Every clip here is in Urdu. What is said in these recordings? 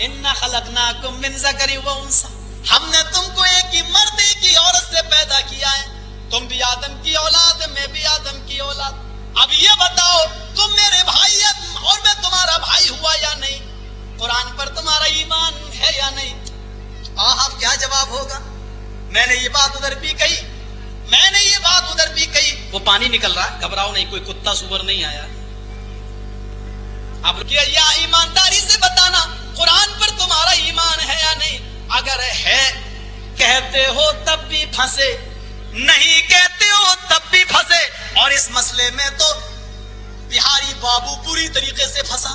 ان خلقناکم من ذکر و انسا ہم نے تم کو ایک ہی مرد ایک ہی عورت سے پیدا کیا ہے۔ تم بھی آدم کی اولاد، میں بھی آدم کی اولاد۔ اب یہ بتاؤ، تم میرے بھائی اور میں تمہارا بھائی ہوا یا نہیں؟ قرآن پر تمہارا ایمان ہے یا نہیں؟ آپ کیا جواب ہوگا؟ میں نے یہ بات ادھر بھی کہی۔ میں نے یہ بات ادھر بھی کہی۔ وہ پانی نکل رہا گھبراؤ نہیں، کوئی کتا سور نہیں آیا۔ اب کیا یا ایمانداری سے بتانا؟ قرآن پر تمہارا ایمان ہے یا نہیں؟ اگر ہے، کہتے ہو تب بھی پھنسے، نہیں کہتے ہو تب بھی پھنسے۔ اور اس مسئلے میں تو بہاری بابو پوری طریقے سے پھنسا۔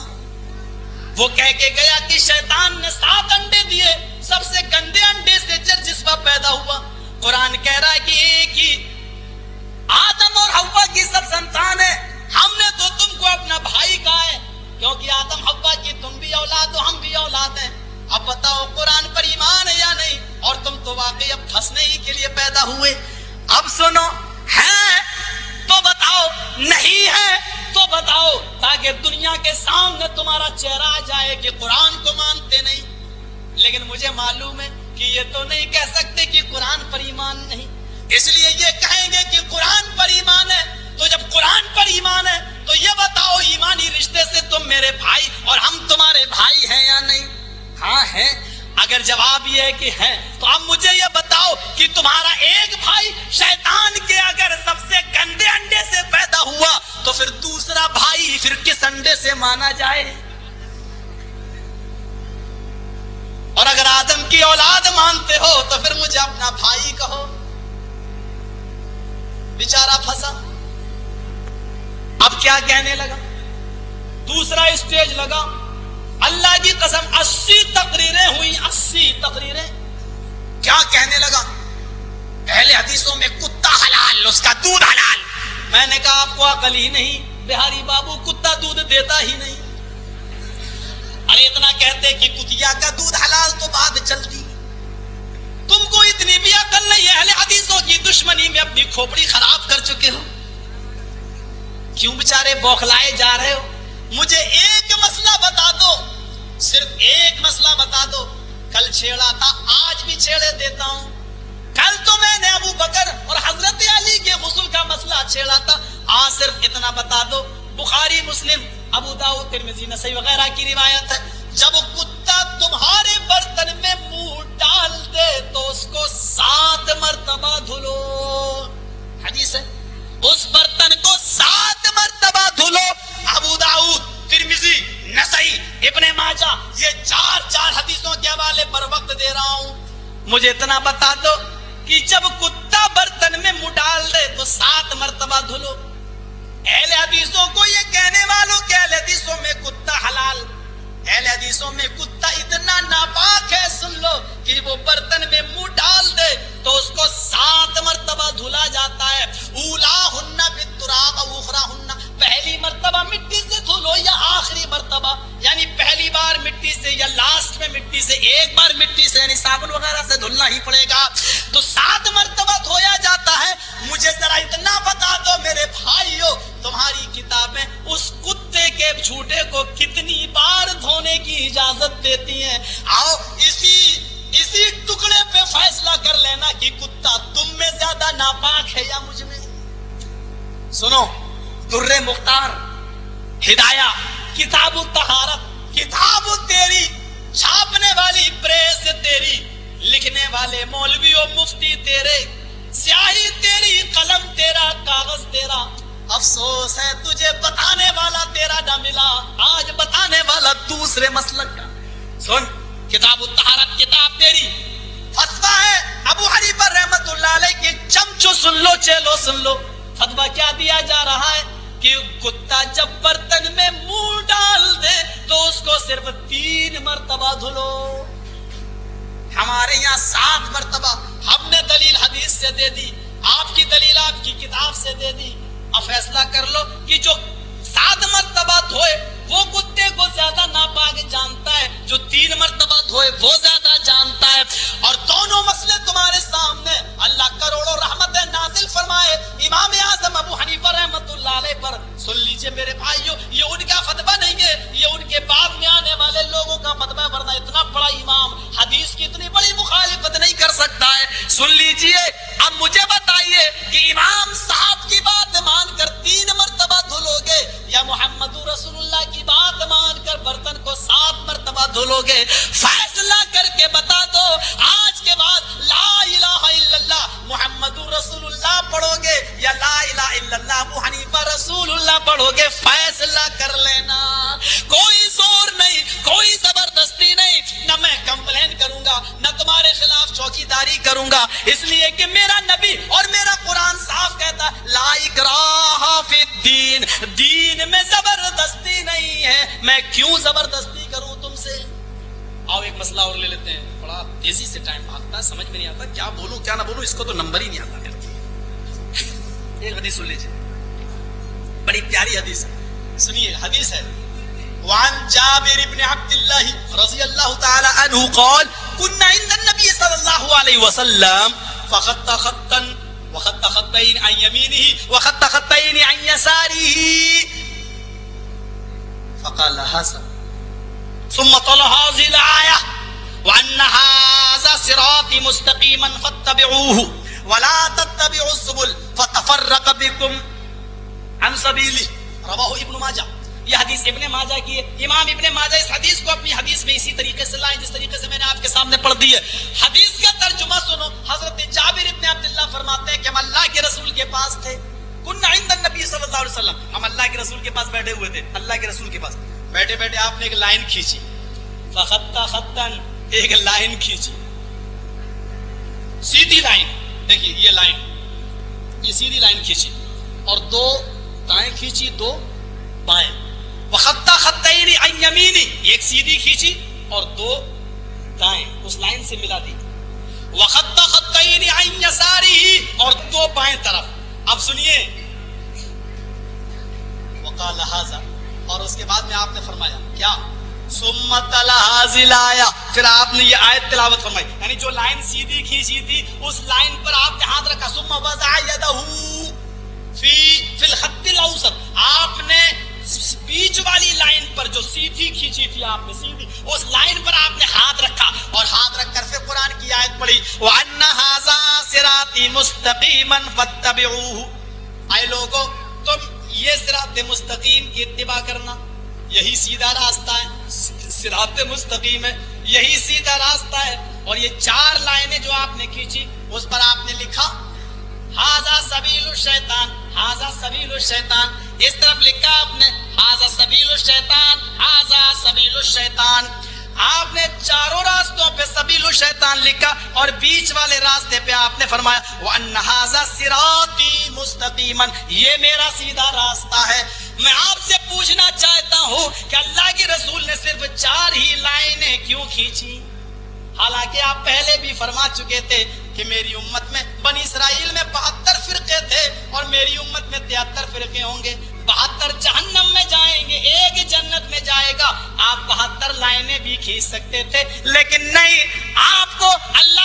وہ کہہ کے گیا کہ شیطان نے سات انڈے دیے۔ سب سے گندے انڈے سے جر جسوا پیدا ہوا۔ قرآن کہہ رہا ہے کہ ایک ہی آدم اور ہوا کی سب سنتان ہے۔ مجھے معلوم ہے کہ یہ تو نہیں کہہ سکتے کہ قرآن پر ایمان نہیں۔ اس لیے یہ کہیں گے کہ قرآن پر ایمان ہے۔ تو جب قرآن پر ایمان ہے، تو یہ بتاؤ ایمانی رشتے سے تم میرے بھائی اور ہم تمہارے بھائی ہیں یا نہیں؟ ہاں ہیں۔ اگر جواب یہ ہے کہ ہے تو اب مجھے یہ بتاؤ کہ تمہارا ایک بھائی شیطان کے اگر سب سے گندے انڈے سے پیدا ہوا، تو پھر دوسرا بھائی پھر کس انڈے سے مانا جائے اور کی اولاد مانتے ہو تو پھر مجھے اپنا بھائی کہو۔ بیچارہ پھنسا۔ اب کیا کہنے لگا؟ دوسرا اسٹیج لگا۔ اللہ کی قسم اسی تقریریں ہوئی اسی تقریریں۔ کیا کہنے لگا؟ پہلے حدیثوں میں کتا حلال، اس کا دودھ حلال۔ میں نے کہا آپ کو عقل ہی نہیں، بہاری بابو کتا دودھ دیتا ہی نہیں۔ ارے اتنا کہتے کہ کتیا کا دودھ حلال تو بات چلتی تم کو اتنی بھی عقل نہیں اہل حدیثوں کی دشمنی میں اپنی کھوپڑی خراب کر چکے ہو۔ کیوں بےچارے بوکھلائے جا رہے ہو؟ مجھے ایک مسئلہ بتا دو، صرف ایک مسئلہ بتا دو۔ کل چھیڑا تھا، آج بھی چھیڑے دیتا ہوں۔ کل تو میں نے ابو بکر اور حضرت علی کے غسل کا مسئلہ چھیڑا تھا، آج صرف اتنا بتا دو۔ بخاری، مسلم، ابو داؤد، ترمذی، نسائی وغیرہ کی روایت ہے۔ جب کتا تمہارے برتن میں منہ ڈال دے تو اس کو سات مرتبہ دھلو۔ حدیث ہے۔ اس برتن کو سات مرتبہ دھلو۔ ابو داؤد ترمزی نسائی، ابن ماجہ، یہ چار چار حدیثوں کے حوالے پر وقت دے رہا ہوں۔ مجھے اتنا بتا دو کہ جب کتا برتن میں منہ ڈال دے تو سات مرتبہ دھلو۔ اہل حدیثوں کو یہ کہنے والوں کہ اہل حدیثوں میں کتا حلال، اہل حدیثوں میں کتا اتنا ناپاک ہے، سن لو کہ وہ برتن میں منہ ڈال دے تو اس کو سات مرتبہ دھلا جاتا ہے۔ اولا ہننا بتراب اوخرا ہننا پہلی مرتبہ مٹی سے دھلو یا آخری مرتبہ؟ یعنی پہلی بار مٹی سے یا لاسٹ میں مٹی سے، ایک بار مٹی سے یعنی صابن وغیرہ سے دھلنا ہی پڑے گا۔ تو سات مرتبہ سمجھ میں نہیں آتا، کیا بولوں، کیا نہ بولوں، اس کو تو نمبر ہی نہیں آتا۔ ایک حدیث سن لیجیے بڑی پیاری حدیث ہے۔ سنیے، حدیث ہے۔ وعن جابر بن عبد الله رضي الله تعالى عنه قال كنا عند النبي صلى الله عليه وسلم فخط خطا وخط خطين عن يمينه وخط خطين عن يساره فقال هذا ثم طلع هذه الآية وأن هذا صراطي مستقيما فاتبعوه ولا تتبعوا السبل فتفرق بكم عن سبيله رواه ابن ماجه یہ حدیث ابن ماجہ کی ہے۔ امام ابن ماجہ اس حدیث کو اپنی حدیث میں اسی طریقے سے لائیں، جس طریقے سے میں نے آپ کے سامنے پڑھ دی ہے۔ حدیث کا ترجمہ سنو۔ حضرت جابر ابن عبداللہ فرماتے ہیں کہ ہم اللہ کے رسول کے پاس تھے۔ کن عند النبی صلی اللہ علیہ وسلم۔ ہم اللہ کے رسول کے پاس بیٹھے ہوئے تھے۔ اللہ کے رسول کے پاس۔ بیٹھے بیٹھے آپ نے ایک لائن کھینچی۔ فخطا خطن ایک لائن کھینچی۔ سیدھی لائن۔ دیکھیے، یہ لائن۔ یہ سیدھی لائن کھینچی۔ اور دو دائیں کھینچی، دو بائیں۔ وخطا خطین یمینی ایک سیدھی کھینچی اور دو دائیں۔ اس لائن سے ملا دی۔ وخطا خطین یساری اور دو بائیں طرف۔ اب سنیے۔ وقال هذا۔ اور اس کے بعد میں آپ نے فرمایا، کیا؟ پھر آپ نے یہ آیت تلاوت فرمائی۔ یعنی جو لائن سیدھی کھینچی تھی، اس لائن پر آپ نے ہاتھ رکھا۔ ثم وضع یدہ فی فی الخط الاوسط آپ نے بیچ والی لائن پر جو سیدھی کھینچی تھی، آپ نے سیدھی اس لائن پر آپ نے ہاتھ رکھا۔ اور ہاتھ رکھ کر پھر قرآن کی آیت پڑھی۔ وَأَنَّ هَذَا صِرَاطِ مُسْتَقِيمًا فَاتَّبِعُوهُ۔ اے لوگو، تم یہ صراط مستقیم کی اتباع کرنا، یہی سیدھا راستہ ہے۔ صراط مستقیم ہے، یہی سیدھا راستہ ہے۔ اور یہ چار لائنیں جو آپ نے کھینچی، اس پر آپ نے لکھا ہاضا سبیل الشیطان ہاضا سبیل الشیطان اس طرف لکھا آپ نے ہاضا سبیل الشیطان ہاضا سبیل الشیطان آپ نے چاروں راستوں پہ سبیل الشیطان لکھا اور بیچ والے راستے پہ آپ نے فرمایا، وَأَنَّ هَذَا صِرَاطِي مُسْتَقِيمًا یہ میرا سیدھا راستہ ہے۔ میں آپ سے پوچھنا چاہتا ہوں کہ اللہ کے رسول نے صرف چار ہی لائنیں کیوں کھینچی؟ حالانکہ آپ پہلے بھی فرما چکے تھے کہ میری امت میں بنی اسرائیل میں بہتر فرقے تھے اور میری امت میں تہتر فرقے ہوں گے۔ بہتر جہنم میں جائیں گے، ایک جنت میں جائے گا۔ آپ بہتر لائنیں بھی کھینچ سکتے تھے، لیکن نہیں، آپ کو اللہ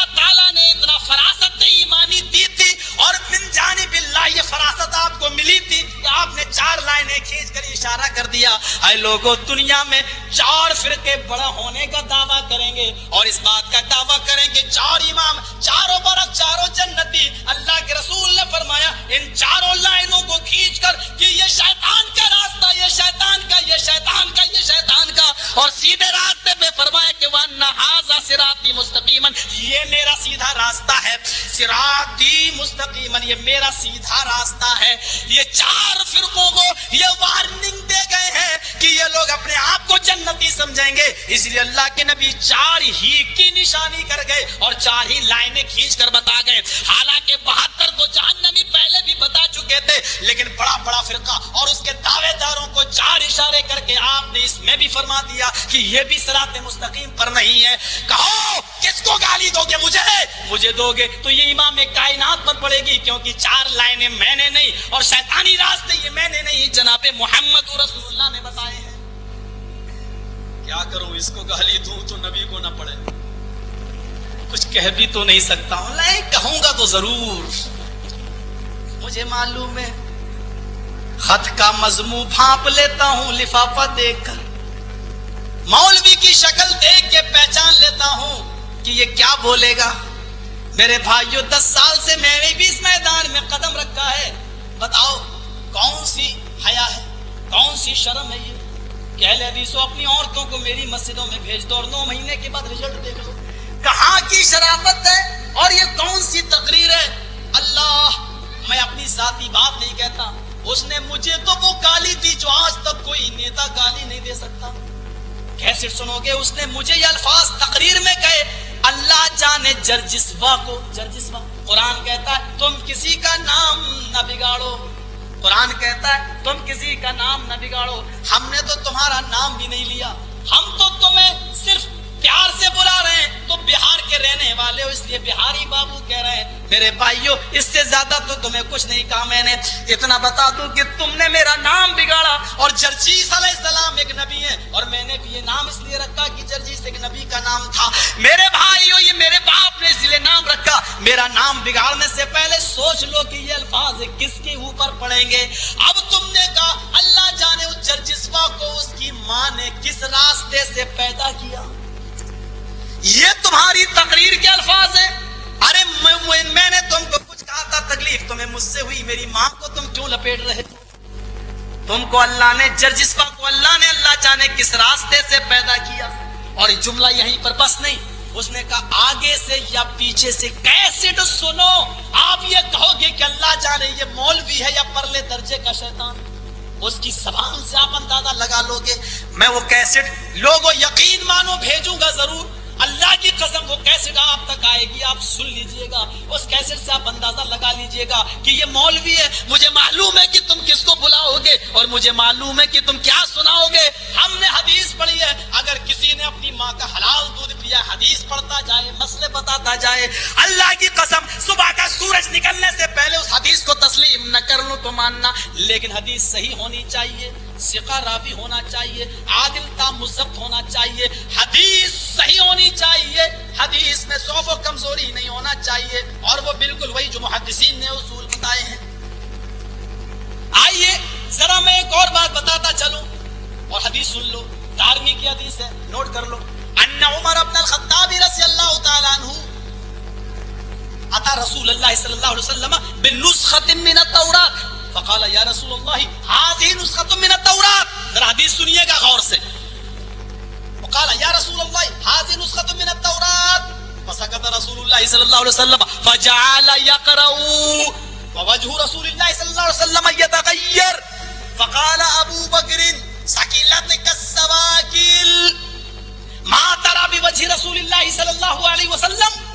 آپ نے چار لائنیں کھینچ کر اشارہ کر دیا۔ اے لوگوں دنیا میں چار فرقے بڑا ہونے کا دعویٰ کریں گے اور اس بات کا دعویٰ کریں گے چار امام، چاروں برف چاروں جنتی۔ اللہ کے رسول نے فرمایا، ان چاروں لائنوں کو کھینچ کر کہ یہ شیطان کا راستہ، یہ شیطان اور سیدھے راستے پہ فرمایا کہ وَأَنَّ هَذَا صِرَاطِي مُسْتَقِيمًا، یہ میرا سیدھا راستہ ہے۔ صراطی مستقیمن یہ میرا سیدھا راستہ ہے۔ یہ چار فرقوں کو یہ وارننگ دے گئے ہیں کہ یہ لوگ اپنے آپ کو جنتی سمجھیں گے۔ اس لیے اللہ کے نبی چار ہی کی نشانی کر گئے اور چار ہی لائنیں کھینچ کر بتا گئے۔ حالانکہ بہتر کو جہنمی پہلے بھی بتا چکے تھے، لیکن بڑا بڑا فرقہ اور اس کے دعوے داروں کو چار اشارے کر کے آپ نے اس میں بھی فرما دیا۔ دیا کہ یہ بھی سرات مستقیم پر نہیں ہے۔ کہو، کس کو گالی دو گے مجھے؟ مجھے دو گے۔ تو یہ امام کائنات پر پڑے گی کیونکہ چار لائنیں میں نے نہیں اور شیطانی راستے یہ میں نے نہیں، جناب محمد رسول اللہ نے بتائے ہیں۔ کیا کروں، اس کو گالی دوں تو نبی کو نہ پڑے کچھ کہہ بھی تو نہیں سکتا۔ ہوں نہیں کہوں گا تو ضرور۔ مجھے معلوم ہے، خط کا مضمون بھانپ لیتا ہوں، لفافہ دیکھ کر۔ مولوی کی شکل دیکھ کے پہچان لیتا ہوں کہ یہ کیا بولے گا۔ میرے بھائیو، دس سال سے میں نے بھی اس میدان میں قدم رکھا ہے۔ بتاؤ، کون سی حیا ہے؟ کون سی شرم ہے یہ؟ کہ اہل حدیثوں اپنی عورتوں کو میری مسجدوں میں بھیج دو اور نو مہینے کے بعد رزلٹ دیکھ لو کہاں کی شرافت ہے؟ اور یہ کون سی تقریر ہے؟ اللہ، میں اپنی ذاتی بات نہیں کہتا۔ اس نے مجھے تو وہ گالی دی جو آج تک کوئی نیتا گالی نہیں دے سکتا۔ کیسے سنو گے؟ اس نے مجھے یہ الفاظ تقریر میں کہے، اللہ جانے جرجسوا کو جرجسوا قرآن کہتا ہے، تم کسی کا نام نہ بگاڑو۔ قرآن کہتا ہے، تم کسی کا نام نہ بگاڑو۔ ہم نے تو تمہارا نام بھی نہیں لیا۔ ہم تو تمہیں صرف پیار سے بلا رہے ہیں۔ تو بہار کے رہنے والے ہو، اس لیے بہاری بابو کہہ رہے ہیں، میرے بھائیوں اس سے زیادہ تو تمہیں کچھ نہیں کہا میں نے۔ اتنا بتا دوں کہ تم نے میرا نام بگاڑا اور جرجیس میرے بھائیوں یہ میرے باپ نے اس لیے نام رکھا۔ میرا نام بگاڑنے سے پہلے سوچ لو کہ یہ الفاظ کس کے اوپر پڑیں گے۔ اب تم نے کہا، اللہ جانے اس جرجسوا کو اس کی ماں نے کس راستے سے پیدا کیا؟ یہ تمہاری تقریر کے الفاظ ہیں۔ ارے میں نے تم کو کچھ کہا تھا، تکلیف تمہیں مجھ سے ہوئی۔ میری ماں کو تم کیوں لپیٹ رہے تھے؟ تم کو اللہ نے، جرجسپا کو اللہ نے اللہ جانے کس راستے سے پیدا کیا؟ اور جملہ یہیں پر بس نہیں۔ اس نے کہا، آگے سے یا پیچھے سے کیسے سنو۔ آپ یہ کہو گے کہ اللہ جانے یہ مولوی ہے یا پرلے درجے کا شیطان۔ اس کی زبان سے آپ اندازہ لگا لو گے۔ میں وہ کیسٹ لوگوں یقین مانو بھیجوں گا ضرور۔ اللہ کی قسم وہ کیسٹ آپ تک آئے گی؟ آپ سن لیجیے گا۔ اس کیسٹ سے آپ اندازہ لگا لیجیے گا کہ یہ مولوی ہے۔ مجھے معلوم ہے کہ تم کس کو بلاؤ گے اور مجھے معلوم ہے کہ تم کیا سناؤ گے ہم نے حدیث پڑھی ہے۔ اگر کسی نے اپنی ماں کا حلال دودھ پیا، حدیث پڑھتا جائے، مسئلے بتاتا جائے، اللہ کی قسم صبح کا سورج نکلنے سے پہلے اس حدیث کو تسلیم نہ کر لوں تو ماننا، لیکن حدیث صحیح ہونی چاہیے۔ سکا راوی ہونا چاہیے، عادل تا مزبت ہونا چاہیے، حدیث صحیح ہونی چاہیے، حدیث میں صوف و کمزوری نہیں ہونا چاہیے، اور وہ بالکل وہی جو محدثین نے اصول بتائے ہیں۔ آئیے، ذرا میں ایک اور بات بتاتا چلوں۔ اور حدیث سن لو دارمی کی حدیث ہے، نوٹ کر لو۔ ان عمر ابن الخطاب رضی اللہ تعالیٰ عنہ، اتا رسول اللہ صلی اللہ علیہ وسلم بنسخت من التورات فقال، یا رسول اللہ، هذه نسخة من التورات. ذرا حدیث سنیے گا غور سے۔ وقال یا رسول اللہ، هذه نسخة من التورات. فسكت رسول الله صلى الله عليه وسلم فجعل يقرأ ووجه رسول الله صلى الله عليه وسلم يتغير فقال ابو بكر سكيلتك السواكيل ما ترى بوجه رسول الله صلى الله عليه وسلم.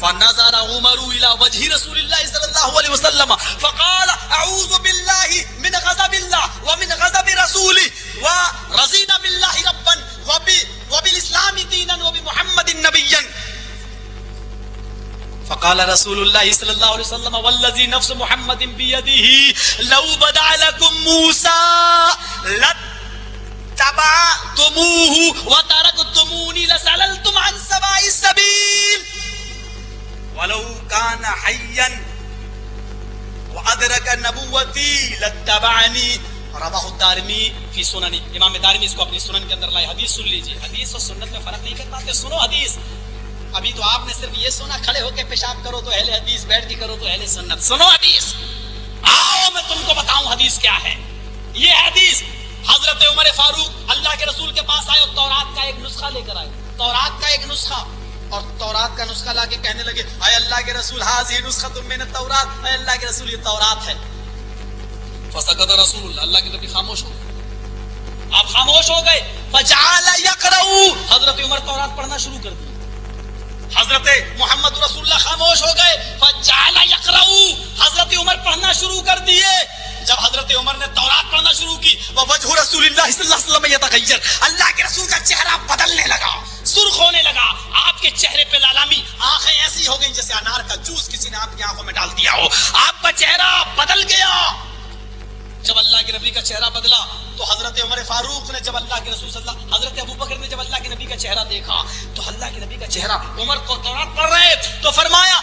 فنظر عمر الى وجه رسول الله صلى الله عليه وسلم فقال اعوذ بالله من غضب الله ومن غضب رسوله ورضينا بالله ربا وب وبالاسلام دينا وبمحمد نبيا. فقال رسول الله صلى الله عليه وسلم، والذي نفس محمد بيده لو بدا لكم موسى لتبعتموه وتركتموني ولو كان حيا وادرك نبوتي لاتبعني. رواه الدارمی فی سننی امام دارمی اس کو اپنی سنن کے اندر لائے حدیث سن لیجیے. حدیث اور سنت میں فرق نہیں کر پاتے سنو حدیث. ابھی تو آپ نے صرف یہ سنا، کھڑے ہو کے پیشاب کرو تو اہل حدیث، بیٹھ کے کرو تو اہل سنت. سنو حدیث. آؤ، میں تم کو بتاؤں حدیث کیا ہے. یہ حدیث حضرت عمر فاروق اللہ کے رسول کے پاس آئے اور تورات کا ایک نسخہ لے کر آئے. تورات کا ایک نسخہ. اور تورات کا نسخہ لا کے کہنے لگے، اے اللہ کے رسول حاضر نسخہ تم میں نے تورات، اے اللہ کے رسول، یہ تورات ہے۔ فسقط رسول اللہ اللہ کے نبی خاموش ہو آپ خاموش ہو گئے۔ فجعل یقرؤ۔ حضرت عمر تورات پڑھنا شروع کر دی۔ حضرت محمد رسول اللہ خاموش ہو گئے۔ فجعل یقرؤ۔ حضرت عمر پڑھنا شروع کر دیے۔ جب حضرت عمر نے تورات پڑھنا شروع کی وہ وجہ رسول اللہ صلی اللہ علیہ وسلم یتغیر۔ اللہ کے رسول کا چہرہ بدلنے لگا۔ سرخ ہونے لگا۔ آپ کے چہرے پہ لالامی آنکھیں ایسی ہو گئی جیسے انار کا جوس کسی نے آپ کی آنکھوں میں ڈال دیا ہو۔ آپ کا چہرہ بدل گیا۔ جب اللہ کے نبی کا چہرہ بدلا تو حضرت عمر فاروق نے جب اللہ کے رسول صلی اللہ حضرت ابو بکر نے جب اللہ کے نبی کا چہرہ دیکھا تو اللہ کے نبی کا چہرہ عمر کو تورات پڑھ رہے تو فرمایا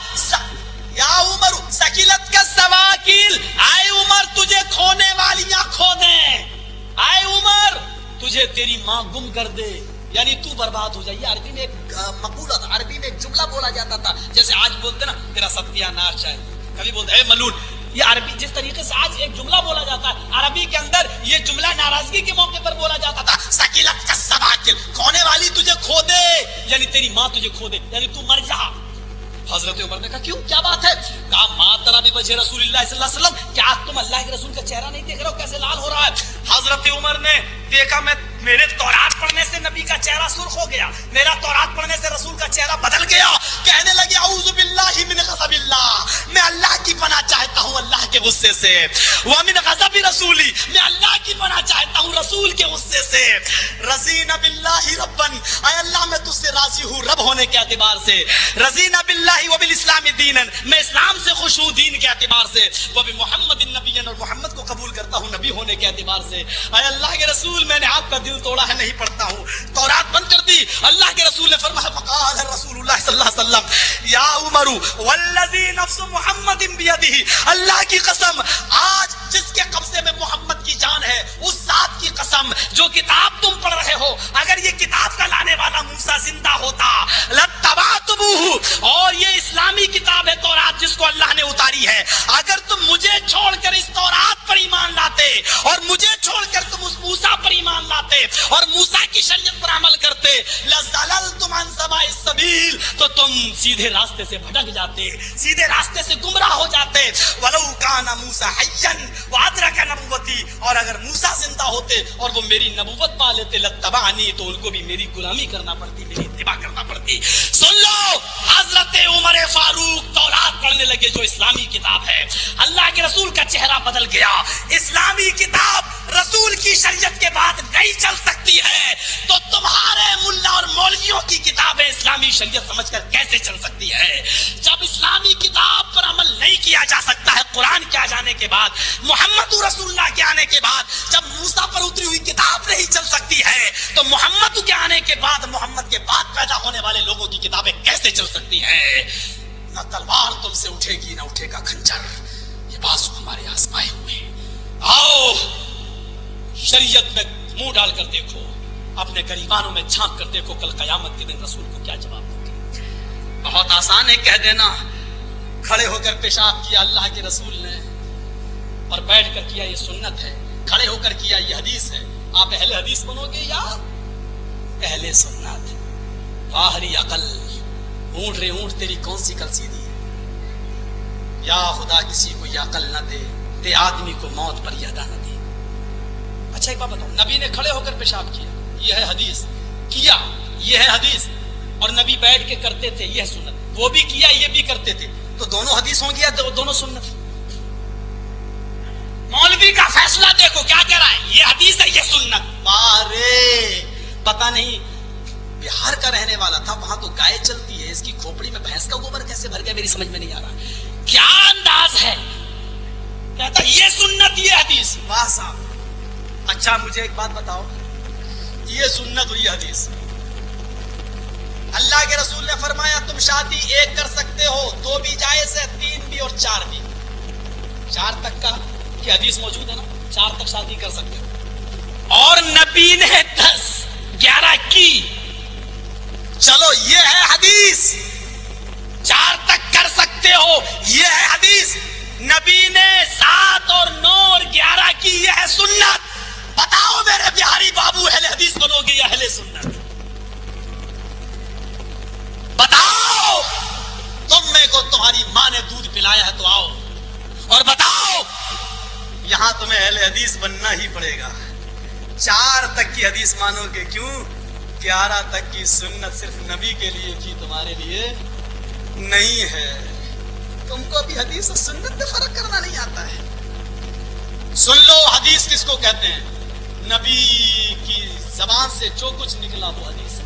یا عمر سکیلت کا سواکیل آئے عمر، تجھے کھونے والیاں کھو دیں۔ آئے عمر، تجھے تیری ماں گم کر دے۔ یعنی تو برباد ہو جائے عربی میں ایک مقولہ عربی میں ایک جملہ بولا جاتا تھا۔ جیسے آج بولتے نا، تیرا ستیہ ناش ہے کبھی بولتے، اے ملون یہ عربی جس طریقے سے آج ایک جملہ بولا جاتا ہے، عربی کے اندر یہ جملہ ناراضگی کے موقع پر بولا جاتا تھا۔ سکیلت کا سباکل کھونے والی تجھے کھو دے؟ یعنی تیری ماں تجھے کھو دے یعنی تو مر جا۔ حضرت عمر نے کہا، کیوں؟ کیا بات ہے؟ کہا ماترا بھی بچے رسول اللہ صلی اللہ علیہ وسلم، کیا تم اللہ کے رسول کا چہرہ نہیں دیکھ رہے ہو؟ کیسے لال ہو رہا ہے؟ حضرت عمر نے دیکھا، میں میرے تورات پڑھنے سے نبی کا چہرہ سرخ ہو گیا، میرا تورات پڑھنے سے رسول کا چہرہ بدل گیا۔ کہنے لگے، اعوذ باللہ من غضب اللہ۔ میں اللہ کی پناہ چاہتا ہوں اللہ کے غصے سے۔ ومن غضب رسولی۔ میں اللہ کی پناہ چاہتا ہوں رسول کے غصے سے۔ رضین باللہ ربن۔ اے اللہ، میں تجھ سے راضی ہوں رب ہونے کے اعتبار سے۔ رضین باللہ وبالاسلام دینن میں اسلام سے خوش ہوں دین کے اعتبار سے۔ وبمحمد النبی اور محمد کو قبول کرتا ہوں نبی ہونے کے اعتبار سے۔ اے اللہ کے رسول، میں نے آپ کا دل توڑا ہے، نہیں پڑھتا ہوں۔ تورات بند کر دی۔ اللہ کے رسول نے فرمایا فقال رسول اللہ صلی اللہ علیہ وسلم۔ یا عمر، والذی نفس محمد بیدہ اللہ کی قسم، آج جس کے قبضے میں محمد کی جان ہے، اس ذات کی قسم جو کتاب تم پڑھ رہے ہو، اگر یہ کتاب کا لانے والا موسیٰ زندہ ہوتا لتبعتموہ اور یہ اسلامی کتاب ہے تورات جس کو اللہ نے اتاری ہے۔ اگر تم مجھے چھوڑ کر اس تورات پر ایمان لاتے، اور مجھے چھوڑ کر تم اس موسیٰ پر ایمان لاتے، اور موسیٰ کی شریعت پر عمل کرتے، لَزَلَلْتُمْ عَنْ سَبَائِ السَّبِيلِ، تو تم سیدھے راستے سے بھٹک جاتے، سیدھے راستے سے گمراہ ہو جاتے۔ وَلَوْ كَانَ مُوسَى حَيًّا وَعَدْرَكَ نَبُوَّتِي اور اگر موسیٰ زندہ ہوتے اور وہ میری نبوت پا لیتے لَتَّبَعَنِي تو ان کو بھی میری غلامی کرنا پڑتی، میری اتباع کرنا پڑتی۔ سن لو، حضرت عمر فاروق تورات پڑھنے لگے، جو اسلامی کتاب ہے۔ اللہ کے رسول کا چہرہ بدل گیا۔ اسلامی کتاب رسول کی شریعت کے بعد نہیں چل سکتی ہے۔ تو تمہارے ملا اور مولویوں کی کتابیں اسلامی شریعت سمجھ کر کیسے چل سکتی ہے؟ جب اسلامی کتاب پر عمل نہیں کیا جا سکتا ہے، قرآن کے آ جانے کے بعد، محمد رسول اللہ کے آنے کے بعد، جب موسا نہیں چل سکتی ہے۔ تو محمد کے آنے کے بعد، محمد کے بعد پیدا ہونے والے لوگوں کی کتابیں کیسے چل سکتی ہیں؟ نہ تلوار تم سے اٹھے گی، نہ اٹھے گا کھنجر۔ یہ بازو ہمارے آسمائے ہوئے آؤ، شریعت میں منہ ڈال کر دیکھو۔ اپنے گریبانوں میں جھانک کر دیکھو کل قیامت کے دن رسول کو کیا جواب دو گے بہت آسان ہے کہہ دینا۔ کھڑے ہو کر پیشاب کیا اللہ کے رسول نے۔ اور بیٹھ کر کیا یہ سنت ہے۔ کھڑے ہو کر کیا یہ حدیث ہے۔ آپ اہل حدیث بنو گے یا اہل سنت؟ باہری عقل، اونٹ رے اونٹ، تیری کون سی کل سیدھی ہے یا خدا کسی کو یہ عقل نہ دے دے آدمی کو موت پر یادا نہ دے۔ اچھا ایک بات بتاؤ، نبی نے کھڑے ہو کر پیشاب کیا؟ یہ ہے حدیث۔ کیا؟ یہ ہے حدیث۔ اور نبی بیٹھ کے کرتے تھے، یہ سنت۔ وہ بھی کیا، یہ بھی کرتے تھے۔ تو دونوں حدیث ہوں گیا دونوں سنت؟ مولوی کا فیصلہ دیکھو کیا کہہ رہا ہے؟ یہ حدیث ہے یہ سنت۔ بارے پتہ نہیں بہار کا رہنے والا تھا وہاں تو گائے چلتی ہے اس کی کھوپڑی میں بھینس کا گوبر کیسے بھر گیا میری سمجھ میں نہیں آ رہا۔ کیا انداز ہے؟ کہتا یہ سنت یہ حدیث۔ واہ صاحب اچھا مجھے ایک بات بتاؤ۔ یہ سنت اور یہ حدیث۔ اللہ کے رسول نے فرمایا تم شادی ایک کر سکتے ہو دو بھی جائز ہے تین بھی اور چار بھی۔ چار تک کا؟ یہ حدیث موجود ہے نا، چار تک شادی کر سکتے ہو اور نبی نے دس، گیارہ کی۔ چلو، یہ ہے حدیث۔ چار تک کر سکتے ہو، یہ ہے حدیث۔ نبی نے سات اور نو اور گیارہ کی، یہ ہے سنت۔ بتاؤ میرے بہاری بابو، اہل حدیث بنو گے یا اہل سنت؟ بتاؤ، تم میں کو تمہاری ماں نے دودھ پلایا ہے تو آؤ۔ اور بتاؤ یہاں تمہیں اہل حدیث بننا ہی پڑے گا۔ چار تک کی حدیث مانو گے کیوں؟ گیارہ تک کی سنت صرف نبی کے لیے تھی، تمہارے لیے نہیں ہے۔ تم کو بھی حدیث اور سنت میں فرق کرنا نہیں آتا ہے۔ سن لو حدیث کس کو کہتے ہیں؟ نبی کی زبان سے جو کچھ نکلا وہ حدیث ہے۔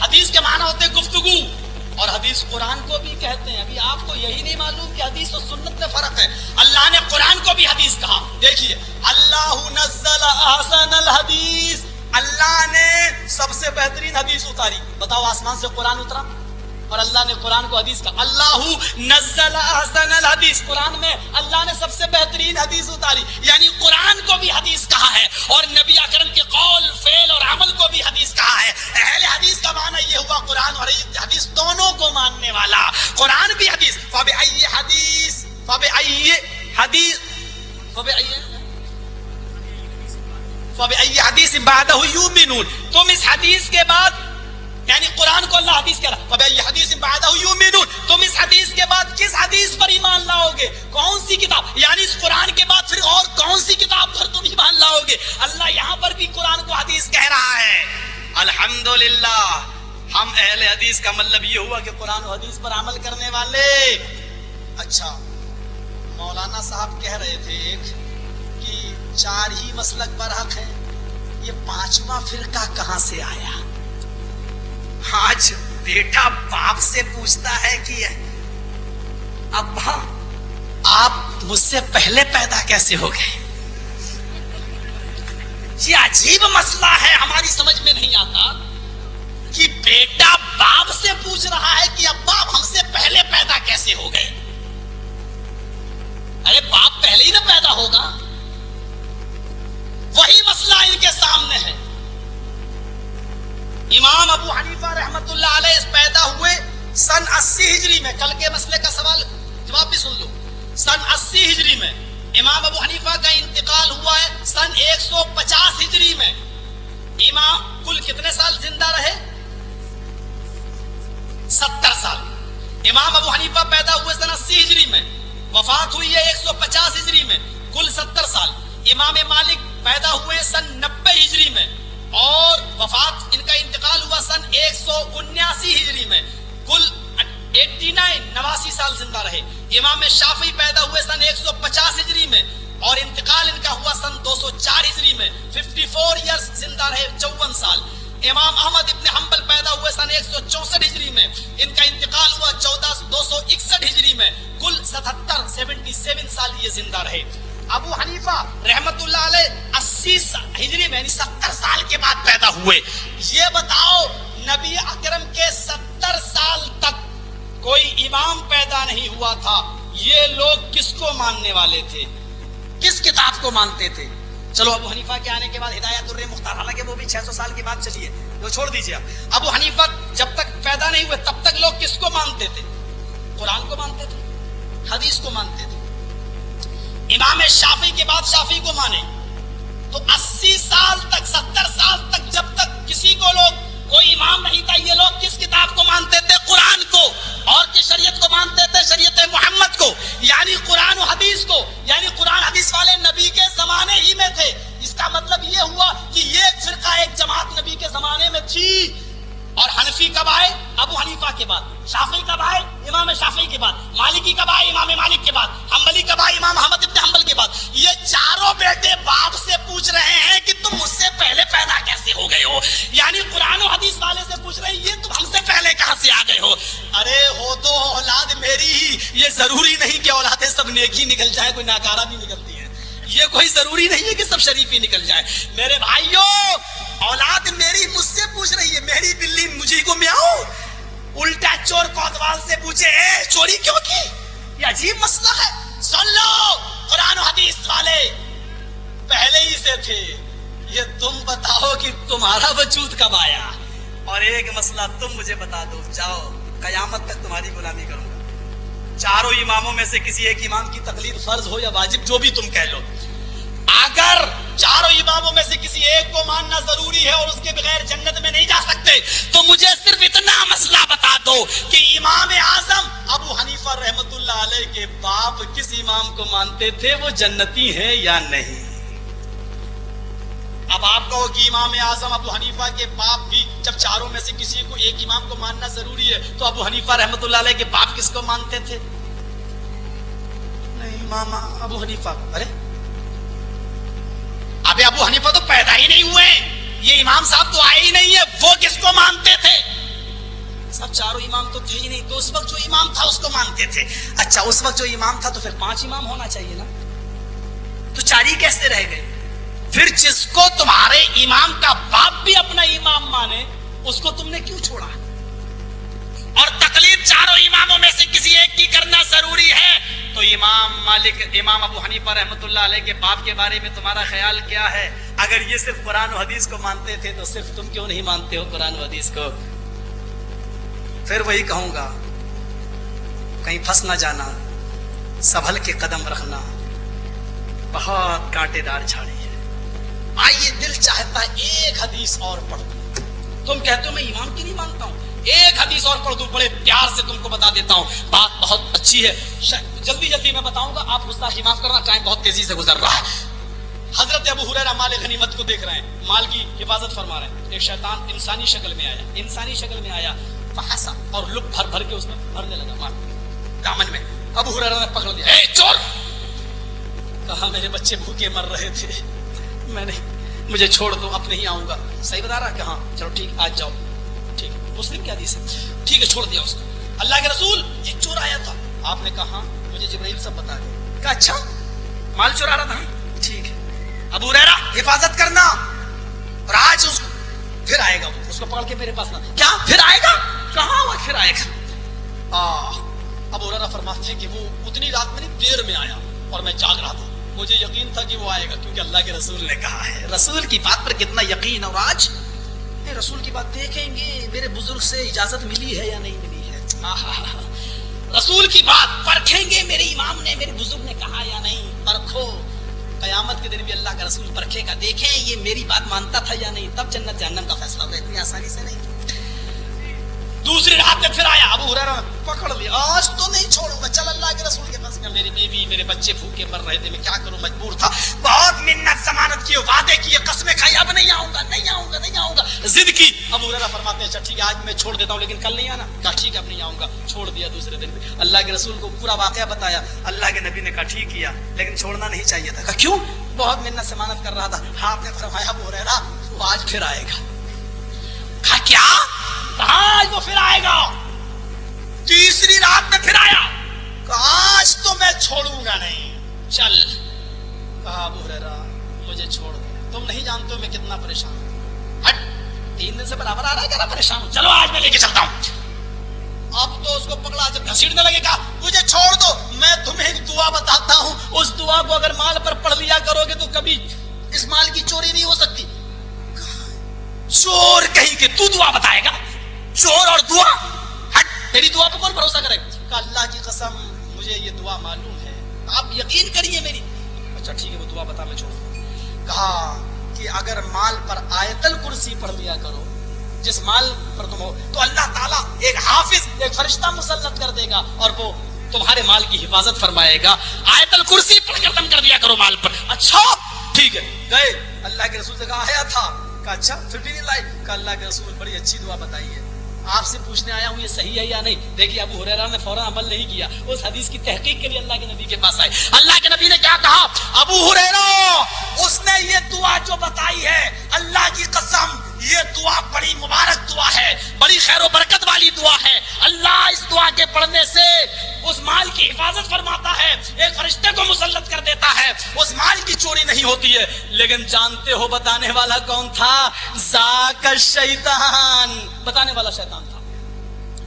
حدیث کے معنی ہوتے ہیں گفتگو۔ اور حدیث قرآن کو بھی کہتے ہیں، ابھی آپ کو یہی نہیں معلوم کہ حدیث اور سنت میں فرق ہے۔ اللہ نے قرآن کو بھی حدیث کہا۔ دیکھیے، اللہ نزل احسن الحدیث۔ اللہ نے سب سے بہترین حدیث اتاری۔ بتاؤ آسمان سے قرآن اترا۔ اور اللہ نے قرآن کو حدیث کا اللہ نزل حسن الحدیث. قرآن میں اللہ نے سب سے بہترین حدیث اتاری. یعنی قرآن کو بھی حدیث کہا ہے اور نبی اکرم کے قول، فعل اور عمل کو بھی حدیث کہا ہے. اہل حدیث کا معنی یہ ہوا قرآن اور حدیث دونوں کو ماننے والا. قرآن بھی حدیث. فب حدیث؟ فب حدیث؟ فب فب حدیث بعدہ یؤمنون. تم اس حدیث کے بعد یعنی قرآن کو اللہ حدیث کہہ رہا حدیث تم اس حدیث کے بعد کس حدیث پر ایمان لاؤ گے؟ کون سی کتاب؟ یعنی اس قرآن کے بعد پھر اور کون سی کتاب پر تم ایمان لاؤ گے؟ اللہ یہاں پر بھی قرآن کو حدیث کہہ رہا ہے۔ الحمدللہ۔ ہم اہل حدیث کا مطلب یہ ہوا کہ قرآن و حدیث پر عمل کرنے والے۔ اچھا۔ مولانا صاحب کہہ رہے تھے کہ چار ہی مسلک پر حق ہے یہ پانچواں فرقہ کہاں سے آیا؟ آج بیٹا باپ سے پوچھتا ہے کہ ابا، آپ مجھ سے پہلے پیدا کیسے ہو گئے؟ یہ عجیب مسئلہ ہے، ہماری سمجھ میں نہیں آتا کہ بیٹا باپ سے پوچھ رہا ہے کہ ابا، ہم سے پہلے پیدا کیسے ہو گئے؟ ارے، باپ پہلے ہی نہ پیدا ہوگا۔ وہی مسئلہ ان کے سامنے ہے۔ امام ابو حنیفہ رحمت اللہ علیہ پیدا ہوئے سن اسی ہجری میں. کل کے مسئلے کا سوال جواب بھی سن لو. سن اسی ہجری میں امام ابو حنیفہ کا انتقال ہوا ہے سن ایک سو پچاس ہجری میں. امام کل کتنے سال زندہ رہے؟ ستر سال. امام ابو حنیفہ پیدا ہوئے سن اسی ہجری میں. وفات ہوئی ہے ایک سو پچاس ہجری میں. کل ستر سال. امام مالک پیدا ہوئے سن نبے ہجری میں. اور وفات ان کا انتقال ہوا سن ایک سو انیاسی ہجری میں۔ کل ایٹی نائن، نواسی سال زندہ رہے۔ امام شافی پیدا ہوئے سن ایک سو پچاس ہجری میں اور انتقال ان کا ہوا سن دو سو چار ہجری میں۔ ففٹی فور ایئرس زندہ رہے، چون سال۔ امام احمد ابن حنبل پیدا ہوئے سن ایک سو چونسٹھ ہجری میں۔ ان کا انتقال ہوا چودہ، دو سو اکسٹھ ہجری میں۔ کل ستہتر، سیونٹی سیون سال یہ زندہ رہے۔ ابو حنیفہ رحمت اللہ علیہ، اسی سال ہجری میں یعنی ستر سال کے بعد پیدا ہوئے۔ یہ بتاؤ، نبی اکرم کے ستر سال تک کوئی امام پیدا نہیں ہوا تھا۔ یہ لوگ کس کو ماننے والے تھے؟ کس کتاب کو مانتے تھے؟ چلو، ابو حنیفہ کے آنے کے بعد ہدایت الر مختار۔ حالانکہ وہ بھی چھ سو سال کے بعد چلیے۔ وہ چھوڑ دیجیے ابو حنیفہ جب تک پیدا نہیں ہوئے، تب تک لوگ کس کو مانتے تھے؟ قرآن کو مانتے تھے، حدیث کو مانتے تھے۔ امام شافی کے بعد شافی کو مانے۔ تو اسی سال تک، ستر سال تک جب تک کسی کو لوگ کوئی امام نہیں تھا، یہ لوگ کس کتاب کو مانتے تھے؟ قرآن کو، اور کس شریعت کو مانتے تھے؟ شریعت محمد کو یعنی قرآن و حدیث کو۔ یعنی قرآن حدیث والے نبی کے زمانے ہی میں تھے۔ اس کا مطلب یہ ہوا کہ یہ فرقہ ایک جماعت نبی کے زمانے میں تھی۔ اور حنفی کب آئے؟ ابو حنیفہ کے بعد۔ شافی کب آئے؟ امام شافی کے بعد۔ مالکی کب آئے؟ امام مالک کے بعد۔ حنبلی کب آئے؟ امام احمد ابن حنبل کے بعد۔ یہ چاروں بیٹے باپ سے پوچھ رہے ہیں کہ تم مجھ سے پہلے پیدا کیسے ہو گئے ہو؟ یعنی قرآن و حدیث والے سے پوچھ رہے ہیں، یہ تم ہم سے پہلے کہاں سے آ گئے ہو؟ ارے ہو تو اولاد میری ہی۔ یہ ضروری نہیں کہ اولادیں سب نیکی نکل جائے، کوئی ناکارہ بھی نکلتی ہے۔ یہ کوئی ضروری نہیں ہے کہ سب شریف ہی نکل جائے۔ میرے بھائیوں اولاد میری مجھ سے پوچھ رہی ہے، میری بلی مجھے کو میاؤ؟ الٹا چور کوتوال سے پوچھے، اے چوری کیوں کی؟ یہ عجیب مسئلہ ہے۔ سن لو، قرآن و حدیث والے۔ پہلے ہی سے تھے۔ یہ تم بتاؤ کہ تمہارا وجود کب آیا؟ اور ایک مسئلہ تم مجھے بتا دو، جاؤ، قیامت تک تمہاری غلامی کروں گا۔ چاروں اماموں میں سے کسی ایک امام کی تقلید فرض ہو یا واجب، جو بھی تم کہہ لو۔ اگر چاروں اماموں میں سے کسی ایک کو ماننا ضروری ہے اور اس کے بغیر جنت میں نہیں جا سکتے، تو مجھے صرف اتنا مسئلہ بتا دو کہ امام اعظم ابو حنیفہ رحمت اللہ علیہ کے باپ کس امام کو مانتے تھے، وہ جنتی ہیں یا نہیں؟ اب آپ کہو کہ امام اعظم ابو حنیفہ کے باپ بھی جب چاروں میں سے کسی کو ایک امام کو ماننا ضروری ہے، تو ابو حنیفہ رحمت اللہ علیہ کے باپ کس کو مانتے تھے؟ نہیں، امام ابو حنیفہ۔ ارے! ابھی ابو حنیفہ تو پیدا ہی نہیں ہوئے۔ یہ امام صاحب تو آئے ہی نہیں ہے وہ کس کو مانتے تھے؟ سب چاروں امام تو تھے ہی نہیں، تو اس وقت جو امام تھا اس کو مانتے تھے۔ اچھا اس وقت جو امام تھا تو پھر پانچ امام ہونا چاہیے نا۔ تو چار ہی کیسے رہ گئے؟ پھر جس کو تمہارے امام کا باپ بھی اپنا امام مانے، اس کو تم نے کیوں چھوڑا؟ اور تقلید چاروں اماموں میں سے کسی ایک کی کرنا ضروری ہے۔ تو امام مالک، امام ابو حنیفہ رحمۃ اللہ علیہ کے باپ کے بارے میں تمہارا خیال کیا ہے؟ اگر یہ صرف قرآن و حدیث کو مانتے تھے تو صرف تم کیوں نہیں مانتے ہو قرآن و حدیث کو؟ پھر وہی کہوں گا، کہیں پھنس نہ جانا، سنبھل کے قدم رکھنا، بہت کانٹے دار جھاڑی ہے۔ آئیے دل چاہتا ہے ایک حدیث اور پڑھ تم کہتے ہو میں ایمان کی نہیں مانتا ہوں۔ ایک حدیث اور پڑھ دوں بڑے پیار سے تم کو بتا دیتا ہوں۔ بات بہت اچھی ہے۔ جلدی جلدی میں بتاؤں گا، آپ گستاخی معاف کرنا ٹائم بہت تیزی سے گزر رہا ہے۔ حضرت ابو حریرہ مال غنیمت کو دیکھ رہے ہیں۔ مال کی حفاظت فرما رہے ہیں۔ ایک شیطان انسانی شکل میں آیا، انسانی شکل میں آیا۔ فحسا اور لک بھر بھر کے اس میں بھرنے لگا مال۔ دامن میں۔ ابو حریرہ نے پکڑ دیا اے چور! کہا، میرے بچے بھوکے مر رہے تھے۔ میں نے مجھے چھوڑ دو اب نہیں آؤں گا۔ صحیح بتا رہا کہ ہاں چلو ٹھیک، آج جاؤ۔ مسلم کیا حدیث ہے؟ ٹھیک ہے، چھوڑ دیا اس کو۔ اللہ کے رسول یہ چور آیا تھا۔ آپ نے کہا، مجھے جبرائیل سب بتا دیا کہا اچھا مال چورا رہا تھا۔ ٹھیک ہے۔ ابو ریرا حفاظت کرنا۔ اور آج اس کو پھر آئے گا اس کو پکڑ کے میرے پاس نہ کیا؟ پھر آئے گا؟ کہاں وہ؟ پھر آئے گا۔ ابو ریرا فرماتے ہیں کہ وہ اتنی رات میں نہیں، دیر میں آیا۔ اور میں جاگ رہا تھا۔ مجھے یقین تھا کہ وہ آئے گا، کیونکہ اللہ کے رسول نے کہا ہے۔ رسول کی بات پر کتنا یقین اور آج رسول کی بات دیکھیں گے، میرے بزرگ سے اجازت ملی ہے یا نہیں ملی ہے؟ رسول کی بات پرکھیں گے، میرے امام نے، میرے بزرگ نے کہا یا نہیں؟ پرکھو۔ قیامت کے دن بھی اللہ کا رسول پرکھے گا۔ دیکھیں، یہ میری بات مانتا تھا یا نہیں؟ تب جنت جہنم کا فیصلہ ہوگا اتنی آسانی سے نہیں۔ دوسری رات میں پھر آیا ابو ہریرہ پکڑ لیا۔ آج تو نہیں چھوڑوں گا چل اللہ کے رسول کے پاس میری بیوی میرے بچے بھوکے مر رہے تھے میں کیا کروں؟ مجبور تھا۔ بہت منت ضمانت کی وعدے کی قسمیں کھائی۔ اب نہیں آؤں گا نہیں آؤں گا نہیں آؤں گا۔ ضد کی۔ ابو ہریرہ فرماتے ہیں اچھا ٹھیک ہے آج میں چھوڑ دیتا ہوں لیکن کل نہیں آنا۔ کہا ٹھیک ہے اب نہیں آؤں گا۔ چھوڑ دیا دوسرے دن میں۔ اللہ کے رسول کو پورا واقعہ بتایا۔ اللہ کے نبی نے کہا ٹھیک کیا لیکن چھوڑنا نہیں چاہیے تھا۔ کہا کیوں؟ بہت منت ضمانت کر رہا تھا۔ ہاں آپ نے فرمایا ابو ہریرہ وہ آج پھر آئے گا۔ کہا کیا؟ کہا آج وہ پھر آئے گا۔ تیسری رات میں پھر آیا۔ آج تو میں چھوڑوں گا نہیں۔ چل۔ کہا، ابو ہریرہ، مجھے چھوڑ دو تم نہیں جانتے ہو میں کتنا پریشان ہوں۔ ہٹ۔ تین دن سے برابر آ رہا ہے کہ پریشان ہوں؟ چلو، آج میں لے کے چلتا ہوں۔ اب تو اس کو پکڑا، جب گھسیٹنے لگے گا مجھے چھوڑ دو۔ میں تمہیں ایک دعا بتاتا ہوں۔ اس دعا کو اگر مال پر پڑھ لیا کرو گے، تو کبھی اس مال کی چوری نہیں ہو سکتی۔ چور کہیں کہ تو دعا بتائے گا۔ چور اور دعا؟ تیری دعا پہ کون بھروسہ کرے؟ کہ اللہ کی قسم مجھے یہ دعا معلوم ہے۔ آپ یقین کریے میری۔ اچھا ٹھیک ہے، وہ دعا بتا، میں چھوڑ کہا کہ اگر مال پر آیت الکرسی پڑھ لیا کرو، جس مال پر تم ہو، تو اللہ تعالیٰ ایک حافظ، ایک فرشتہ مسلط کر دے گا اور وہ تمہارے مال کی حفاظت فرمائے گا۔ آیت الکرسی پڑھ کر تم کر دیا کرو مال پر۔ اچھا ٹھیک ہے، گئے۔ اللہ کے رسول سے کہا، آیا تھا۔ کہا اچھا پھر بھی نہیں لائی۔ کہا، اللہ کے رسول، بڑی اچھی دعا بتائی ہے۔ آپ سے پوچھنے آیا ہوں یہ صحیح ہے یا نہیں؟ دیکھیے ابو حریرہ نے فوراً عمل نہیں کیا۔ اس حدیث کی تحقیق کے لیے اللہ کے نبی کے پاس آئے۔ اللہ کے نبی نے کیا کہا؟ ابو حریرہ اس نے یہ دعا جو بتائی ہے، اللہ کی قسم، یہ دعا بڑی مبارک دعا ہے، بڑی خیر و برکت والی دعا ہے۔ اللہ اس دعا کے پڑھنے سے اس مال کی حفاظت فرماتا ہے، ایک فرشتے کو مسلط کر دیتا ہے۔ اس مال کی چوری نہیں ہوتی ہے۔ لیکن جانتے ہو بتانے والا کون تھا؟ زاک شیطان بتانے والا شیطان تھا۔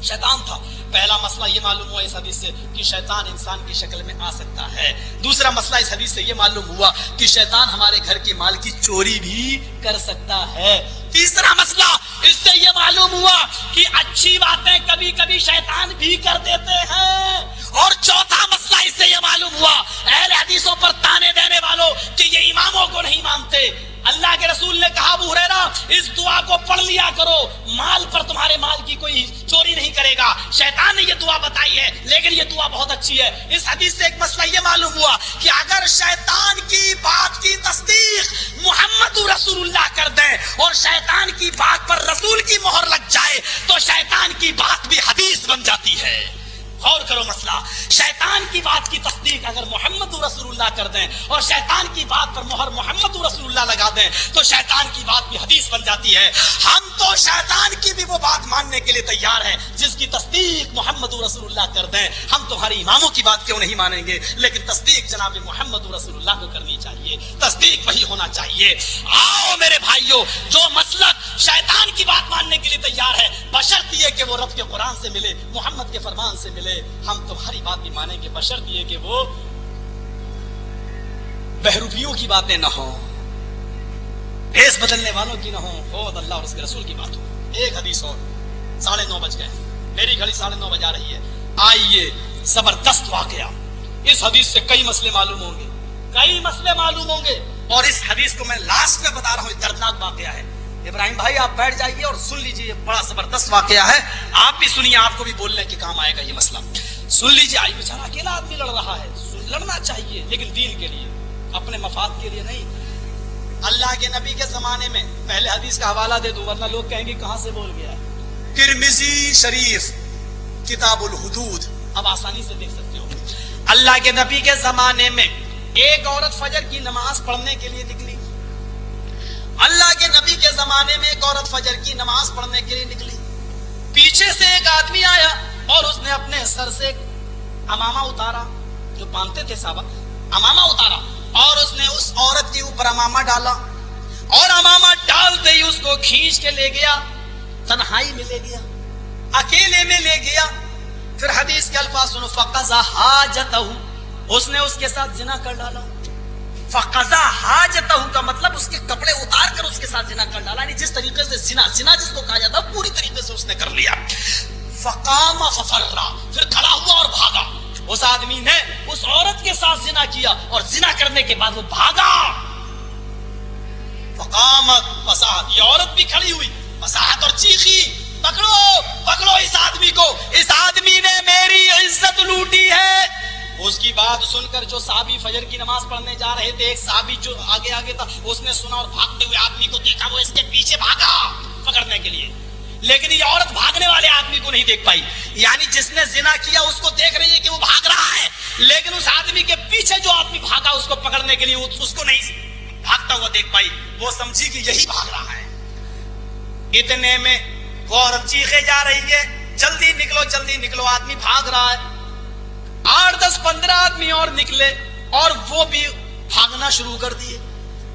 شیطان تھا۔ پہلا مسئلہ یہ معلوم ہوا اس حدیث سے کہ شیطان انسان کی شکل میں آ سکتا ہے۔ دوسرا مسئلہ اس حدیث سے یہ معلوم ہوا کہ شیطان ہمارے گھر کے مال کی چوری بھی کر سکتا ہے۔ تیسرا مسئلہ اس سے یہ معلوم ہوا کہ اچھی باتیں کبھی کبھی شیطان بھی کر دیتے ہیں۔ اور چوتھا مسئلہ اس سے یہ معلوم ہوا، اہل حدیثوں پر تانے دینے والوں کہ یہ اماموں کو نہیں مانتے۔ اللہ کے رسول نے کہا، ابو حریرہ اس دعا کو پڑھ لیا کرو۔ مال پر تمہارے مال کی کوئی چوری نہیں کرے گا۔ شیطان نے یہ دعا بتائی ہے، لیکن یہ دعا بہت اچھی ہے۔ اس حدیث سے ایک مسئلہ یہ معلوم ہوا کہ اگر شیطان کی بات کی تصدیق محمد رسول اللہ کر دیں اور شیطان کی بات پر رسول کی مہر لگ جائے، تو شیطان کی بات بھی حدیث بن جاتی ہے۔ غور کرو مسئلہ، شیطان کی بات کی تصدیق اگر محمد رسول اللہ کر دیں اور شیطان کی بات پر مہر محمد رسول اللہ لگا دیں تو شیطان کی بات بھی حدیث بن جاتی ہے۔ ہم تو شیطان کی بھی وہ بات ماننے کے لیے تیار ہیں جس کی تصدیق محمد رسول اللہ کر دیں۔ ہم تمہارے اماموں کی بات کیوں نہیں مانیں گے؟ لیکن تصدیق جناب محمد رسول اللہ کو کرنی چاہیے۔ تصدیق وہی ہونا چاہیے۔ آؤ میرے بھائیوں جو مسلک شیطان کی بات ماننے کے لیے تیار ہے۔ بشرط یہ کہ وہ رب کے قرآن سے ملے، محمد کے فرمان سے ملے۔ ہم تمہاری بات بھی مانیں گے بشر دیے کہ وہ بہروپیوں کی باتیں نہ ہوں دیس بدلنے والوں کی نہ ہوں۔ خود اللہ اور اس کے رسول کی بات ہو۔ ایک حدیث اور۔ ساڑھے نو بج گئے۔ میری گھڑی ساڑھے نو بجا رہی ہے۔ آئیے، زبردست واقعہ۔ اس حدیث سے کئی مسئلے معلوم ہوں گے۔ کئی مسئلے معلوم ہوں گے۔ اور اس حدیث کو میں لاسٹ میں بتا رہا ہوں دردناک واقعہ ہے۔ ابراہیم بھائی، آپ بیٹھ جائیے اور سن لیجیے بڑا زبردست واقعہ ہے۔ آپ بھی سنیے، آپ کو بھی بولنے کے کام آئے گا یہ مسئلہ۔ سن لیجیے آئی بےچارا اکیلا آدمی لڑ رہا ہے۔ لڑنا چاہیے، لیکن دین کے لیے، اپنے مفاد کے لیے نہیں۔ اللہ کے نبی کے زمانے میں پہلے حدیث کا حوالہ دے دوں، ورنہ لوگ کہیں گے، کہاں سے بول گیا ترمزی شریف، کتاب الحدود۔ اب آسانی سے دیکھ سکتے ہو۔ اللہ کے نبی کے زمانے میں ایک عورت فجر کی نماز پڑھنے کے لیے نکلی۔ اللہ کے نبی کے زمانے میں ایک عورت فجر کی نماز پڑھنے کے لیے نکلی۔ پیچھے سے ایک آدمی آیا اور اس نے اپنے سر سے اماما اتارا، جو باندھتے تھے صاحب اماما اتارا اور اس نے اس عورت کے اوپر اماما ڈالا اور اماما ڈالتے ہی اس کو کھینچ کے لے گیا، تنہائی میں لے گیا، اکیلے میں لے گیا۔ پھر حدیث کے الفاظ سنو فقضا حاجتہ اس نے اس کے ساتھ جنا کر ڈالا۔ فقضا حاجتہ کا مطلب اس کے کپڑے اتار کر اس کے ساتھ جنا کر ڈالا یعنی جس طریقے سے زنا زنا جس کو کہا جاتا، پوری طریقے سے اس نے کر لیا۔ فقام ففرا، پھر کھڑا ہوا اور بھاگا۔ اس آدمی نے اس عورت کے ساتھ زنا کیا اور زنا کرنے کے بعد وہ بھاگا۔ فقامت فساد یہ عورت بھی کھڑی ہوئی۔ فساد اور چیخی، پکڑو پکڑو اس آدمی کو۔ اس آدمی نے میری عزت لوٹی ہے۔ اس کی بات سن کر جو صحابی فجر کی نماز پڑھنے جا رہے تھے، ایک صحابی جو آگے آگے تھا، اس نے سنا اور بھاگتے ہوئے آدمی کو دیکھا، وہ اس کے پیچھے بھاگا پکڑنے کے لیے۔ لیکن یہ عورت بھاگنے والے آدمی کو نہیں دیکھ پائی۔ یعنی جس نے زنا کیا، اس کو دیکھ رہی ہے کہ وہ بھاگ رہا ہے۔ لیکن اس آدمی کے پیچھے جو آدمی بھاگا، اس کو پکڑنے کے لیے اس کو نہیں بھاگتا ہوا دیکھ پائی۔ وہ سمجھی کہ یہی بھاگ رہا ہے۔ اتنے میں وہ عورت چیخے جا رہی ہے۔ جلدی نکلو جلدی نکلو، آدمی بھاگ رہا ہے۔ آٹھ دس پندرہ آدمی اور نکلے اور وہ بھی بھاگنا شروع کر دیے۔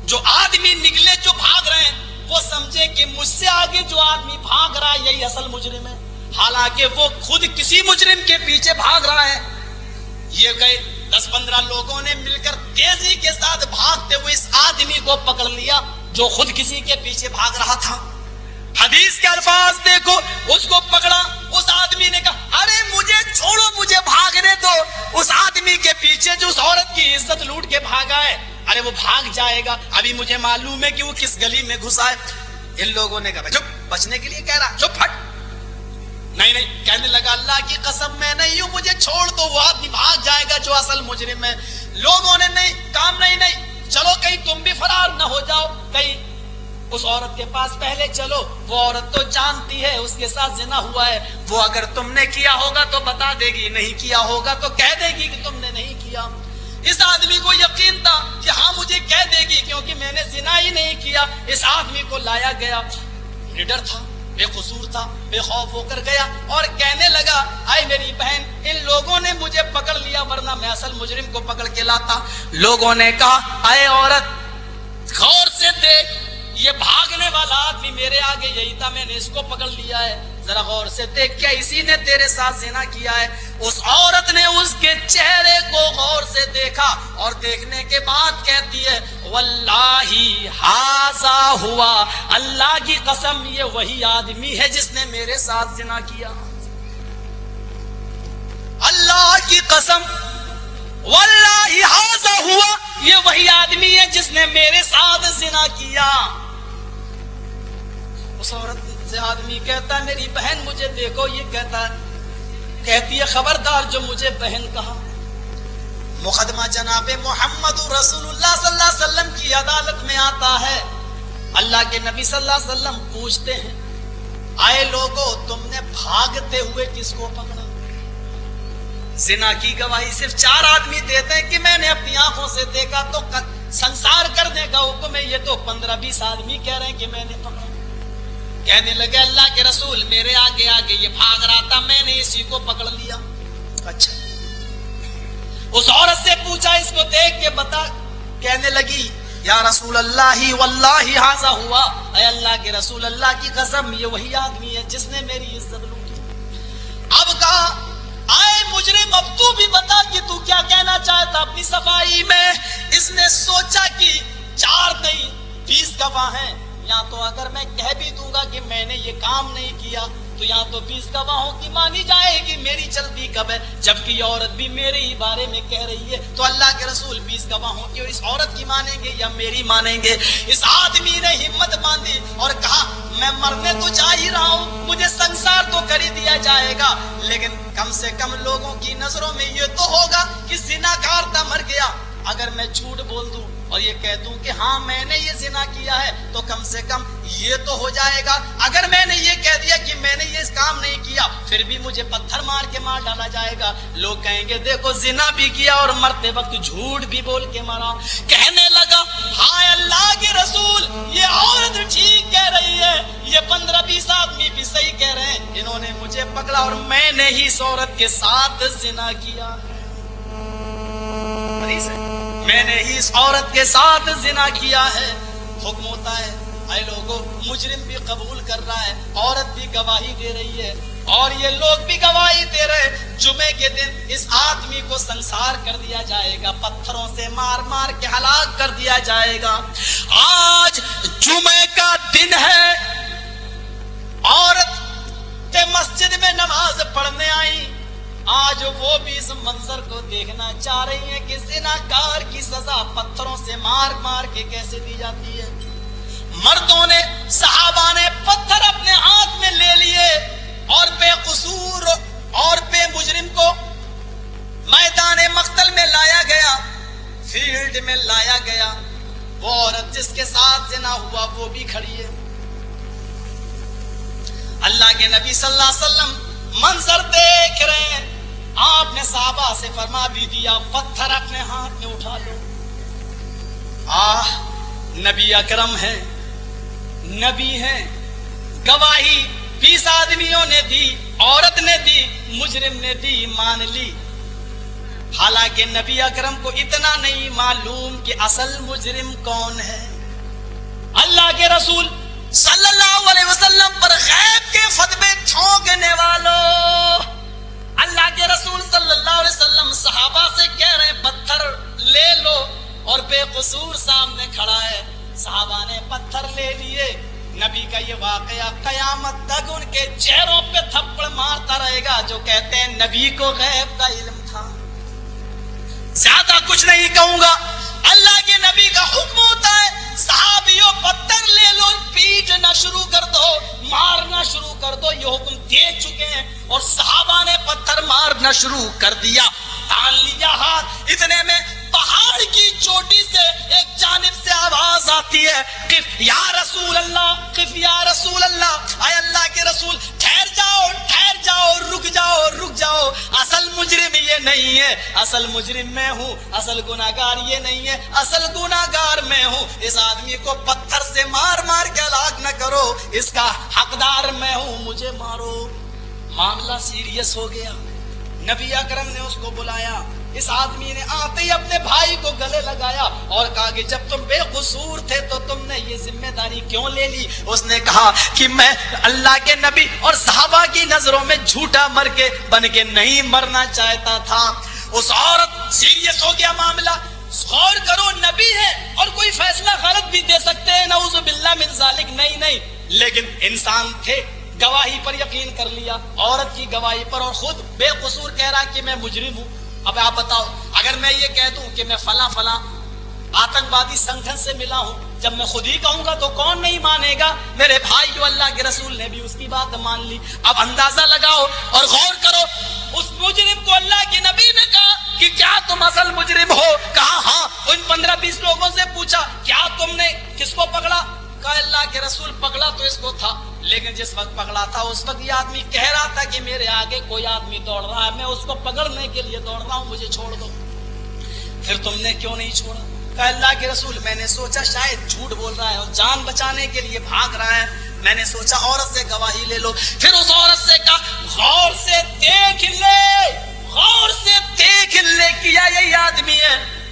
جو آدمی نکلے، جو بھاگ رہے ہیں، وہ سمجھے کہ مجھ سے آگے جو آدمی بھاگ رہا ہے، یہی اصل مجرم ہے۔ حالانکہ وہ خود کسی مجرم کے پیچھے بھاگ رہا ہے۔ یہ گئے دس پندرہ لوگوں نے مل کر تیزی کے ساتھ بھاگتے ہوئے اس آدمی کو پکڑ لیا جو خود کسی کے پیچھے بھاگ رہا تھا۔ حدیث کے الفاظ دیکھو، اس کو پکڑا، اس آدمی نے کہا، ارے مجھے چھوڑو، مجھے بھاگنے دو۔ اس آدمی کے پیچھے جو اس عورت کی عزت لوٹ کے بھاگا ہے، ارے وہ بھاگ جائے گا۔ ابھی مجھے معلوم ہے کہ وہ کس گلی میں گھسا ہے۔ ان لوگوں نے کہا، چپ، بچنے کے لیے کہہ رہا، چپ، ہٹ۔ نہیں نہیں، کہنے لگا، اللہ کی قسم میں نہیں ہوں، مجھے چھوڑ دو، وہ آدمی بھاگ جائے گا جو اصل مجرم ہے۔ لوگوں نے نہیں، کام نہیں نہیں۔ چلو، کہیں تم بھی فرار نہ ہو جاؤ، کہیں اس عورت کے پاس پہلے چلو، وہ عورت تو جانتی ہے، اس کے ساتھ زنا ہوا ہے۔ وہ اگر تم نے کیا ہوگا تو بتا دے گی، نہیں کیا ہوگا تو کہہ دے گی کہ تم نے نہیں کیا۔ اس آدمی کو یقین تھا کہ ہاں مجھے کہہ دے گی، کیونکہ میں نے زنا ہی نہیں کیا۔ اس آدمی کو لایا گیا۔ لیڈر تھا بے قصور تھا بے خوف ہو کر گیا اور کہنے لگا، آئے میری بہن، ان لوگوں نے مجھے پکڑ لیا، ورنہ میں اصل مجرم کو پکڑ کے لاتا۔ لوگوں نے کہا، آئے عورت، غور سے دیکھ۔ میرے آگے یہی تھا، میں نے اس کو پکڑ لیا ہے۔ ذرا غور سے دیکھ کیا اسی نے تیرے ساتھ زنا کیا ہے۔ اس عورت نے اس کے چہرے کو غور سے دیکھا اور دیکھنے کے بعد کہتی ہے واللہ حازا ہوا۔ اللہ کی قسم، یہ وہی آدمی ہے جس نے میرے ساتھ زنا کیا۔ اللہ کی قسم واللہ حازا ہوا۔ یہ وہی آدمی ہے جس نے میرے ساتھ زنا کیا۔ اس عورت سے آدمی کہتا ہے، میری بہن مجھے دیکھو، یہ کہتا ہے، کہتی ہے، خبردار جو مجھے بہن کہا مقدمہ جناب محمد رسول اللہ صلی اللہ علیہ وسلم کی عدالت میں آتا ہے۔ اللہ کے نبی صلی اللہ علیہ وسلم پوچھتے ہیں، آئے لوگوں تم نے بھاگتے ہوئے کس کو پکڑا؟ زنا کی گواہی صرف چار آدمی دیتے ہیں کہ میں نے اپنی آنکھوں سے دیکھا تو سنسار کرنے کا حکم ہے۔ یہ تو پندرہ بیس آدمی کہہ رہے ہیں کہ میں نے پکڑا۔ کہنے لگے اللہ کے رسول، میرے آگے آگے، یہ بھاگ رہا تھا، میں نے اسی کو پکڑ لیا۔ اچھا۔ اس عورت سے پوچھا، اس کو دیکھ کے بتا، کہنے لگی، یا رسول اللہ، واللہ حاضا ہوا۔ اے اللہ کے رسول، اللہ کی قسم، یہ وہی آدمی ہے جس نے میری عزت لوٹی۔ اب کہا، آئے مجرم، اب تو بھی بتا کہ تو کیا کہنا چاہتا اپنی صفائی میں۔ اس نے سوچا کہ چار نہیں، بیس گواہ ہیں۔ یا تو اگر میں کہہ بھی دوں گا کہ میں نے یہ کام نہیں کیا، تو یہاں تو بیس گواہوں کی مانی جائے گی، میری چلتی کب ہے؟ جبکہ عورت بھی میرے ہی بارے میں کہہ رہی ہے، تو اللہ کے رسول بیس گواہوں کی اور اس عورت کی مانیں گے یا میری مانیں گے؟ اس آدمی نے ہمت باندھی اور کہا، میں مرنے تو جا ہی رہا ہوں، مجھے سنسار تو کر ہی دیا جائے گا۔ لیکن کم سے کم لوگوں کی نظروں میں یہ تو ہوگا کہ زنا کارتا مر گیا۔ اگر میں جھوٹ بول دوں اور یہ کہہ دوں کہ ہاں میں نے یہ زنا کیا ہے تو کم سے کم یہ تو ہو جائے گا۔ اگر میں نے یہ کہہ دیا کہ میں نے یہ کام نہیں کیا، پھر بھی مجھے پتھر مار کے مار ڈالا جائے گا۔ لوگ کہیں گے، دیکھو، زنا بھی کیا اور مرتے وقت جھوٹ بھی بول کے مارا کہنے لگا، ہائے اللہ کے رسول، یہ عورت ٹھیک کہہ رہی ہے۔ یہ پندرہ بیس آدمی بھی صحیح کہہ رہے ہیں۔ انہوں نے مجھے پکڑا اور میں نے ہی اس عورت کے ساتھ زنا کیا۔ ہے میں نے ہی اس عورت کے ساتھ زنا کیا ہے۔ حکم ہوتا ہے، اے لوگوں مجرم بھی قبول کر رہا ہے، عورت بھی گواہی دے رہی ہے۔ اور یہ لوگ بھی گواہی دے رہے جمعے کے دن اس آدمی کو سنسار کر دیا جائے گا، پتھروں سے مار مار کے ہلاک کر دیا جائے گا۔ آج جمعے کا دن ہے۔ عورت مسجد میں نماز پڑھنے آئی آج وہ بھی اس منظر کو دیکھنا چاہ رہی ہیں کہ زناکار کی سزا پتھروں سے مار مار کے کیسے دی جاتی ہے؟ مردوں نے، صحابہ نے پتھر اپنے ہاتھ میں لے لیے اور بے قصور اور بے مجرم کو میدان مقتل میں لایا گیا، فیلڈ میں لایا گیا۔ وہ عورت جس کے ساتھ زنا ہوا، وہ بھی کھڑی ہے۔ اللہ کے نبی صلی اللہ علیہ وسلم منظر دیکھ رہے ہیں۔ آپ نے صحابہ سے فرما بھی دیا، پتھر اپنے ہاتھ میں اٹھا لو۔ آہ، نبی اکرم ہے نبی ہے گواہی بیس آدمیوں نے دی، عورت نے دی، مجرم نے دی، مان لی۔ حالانکہ نبی اکرم کو اتنا نہیں معلوم کہ اصل مجرم کون ہے۔ اللہ کے رسول اور بے قصور سامنے کھڑا ہے۔ صحابہ نے پتھر لے لیے۔ نبی کا یہ واقعہ قیامت تک ان کے چہروں پہ تھپڑ مارتا رہے گا، جو کہتے ہیں نبی کو غیب کا علم تھا۔ زیادہ کچھ نہیں کہوں گا۔ اللہ کے نبی کا حکم ہوتا ہے، صحابیوں پتھر لے لو، پیٹنا شروع کر دو، مارنا شروع کر دو۔ یہ حکم دے چکے ہیں اور صحابہ نے پتھر مارنا شروع کر دیا۔ تان لیا ہاتھ، اتنے میں پہاڑ کی چوٹی سے ایک جانب سے آواز آتی ہے، قف یا رسول اللہ، قف یا رسول اللہ، اے اللہ کے رسول، ٹھہر جاؤ ٹھہر جاؤ، رک جاؤ رک جاؤ۔ اصل مجرم یہ نہیں ہے، اصل مجرم میں ہوں، اصل گناہگار یہ نہیں ہے، اصل گناہگار میں ہوں۔ اس آدمی کو پتھر سے مار مار کے ہلاک نہ کرو، اس کا حقدار میں ہوں، مجھے مارو۔ معاملہ سیریس ہو گیا۔ نبی اکرم نے اس کو بلایا۔ اس آدمی نے آتے ہی اپنے بھائی کو گلے لگایا اور کہا کہ جب تم بے قصور تھے تو تم نے یہ ذمہ داری کیوں لے لی؟ اس نے کہا کہ میں اللہ کے نبی اور صحابہ کی نظروں میں جھوٹا مر کے بن کے نہیں مرنا چاہتا تھا۔ اس عورت سیریس ہو گیا معاملہ۔ غور کرو، نبی ہے اور کوئی فیصلہ غلط بھی دے سکتے ہیں۔ نعوذ باللہ من ذالک۔ نہیں نہیں۔ لیکن انسان تھے، گواہی پر یقین کر لیا۔ عورت کی گواہی پر اور خود بے قصور کہہ رہا کہ میں مجرم ہوں۔ اب آپ بتاؤ، اگر میں یہ کہہ دوں کہ میں فلاں فلاں آتنکوادی سنگھن سے ملا ہوں، جب میں خود ہی کہوں گا تو کون نہیں مانے گا؟ میرے بھائی جو اللہ کے رسول نے بھی اس کی بات مان لی۔ اب اندازہ لگاؤ اور غور کرو، اس مجرم کو اللہ کے نبی نے کہا کہ کیا تم اصل مجرم ہو؟ کہا ہاں ان پندرہ بیس لوگوں سے پوچھا، کیا تم نے کس کو پکڑا؟ کہا اللہ کے رسول پکڑا تو اس کو تھا، لیکن جس وقت پکڑا تھا، اس وقت یہ آدمی کہہ رہا تھا کہ میرے آگے کوئی آدمی دوڑ رہا ہے، میں اس کو پکڑنے کے لیے دوڑ رہا ہوں، مجھے چھوڑ دو۔ پھر تم نے کیوں نہیں چھوڑا؟ کہا اللہ کے رسول، میں نے سوچا شاید جھوٹ بول رہا ہے اور جان بچانے کے لیے بھاگ رہا ہے۔ میں نے سوچا عورت سے گواہی لے لو۔ پھر اس عورت سے کہا، غور سے دیکھ لے، غور سے دیکھ لے کیا یہی آدمی ہے۔